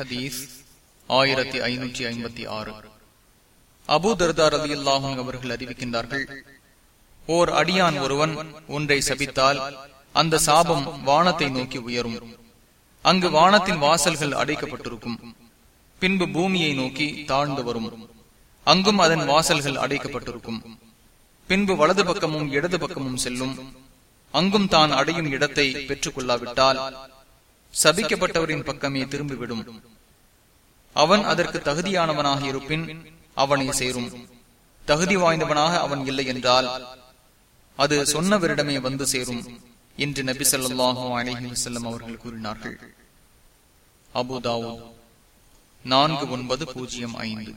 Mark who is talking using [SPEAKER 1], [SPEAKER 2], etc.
[SPEAKER 1] ஹதீஸ் ஆயிரத்தி ஐநூற்றி ஐம்பத்தி ஆறு. அபு தர்தார் அலி அல்லாஹும் அவர்கள் அறிவிக்கின்றார்கள் ஓர் அடியான் ஒருவன் ஒன்றை சபித்தால் அந்த சாபம் வானத்தை நோக்கி உயரும். அங்கு வானத்தின் வாசல்கள் அடைக்கப்பட்டிருக்கும். பின்பு பூமியை நோக்கி தாழ்ந்து வரும். அங்கும் அதன் வாசல்கள் அடைக்கப்பட்டிருக்கும். பின்பு வலது பக்கமும் இடது பக்கமும் செல்லும். அங்கும் தான் அடையும் இடத்தை பெற்றுக் கொள்ளாவிட்டால் சபிக்கப்பட்டவரின் பக்கமே திரும்பிவிடும். அவன் அதற்கு தகுதியானவனாக இருப்பின் அவனை சேரும். தகுதி வாய்ந்தவனாக அவன் இல்லை என்றால் அது சொன்னவரிடமே வந்து சேரும் என்று நபி சொல்லாஹு அலஹி வசல்லம் அவர்கள் கூறினார்கள். அபுதாவோ நான்கு ஒன்பது பூஜ்ஜியம் ஐந்து.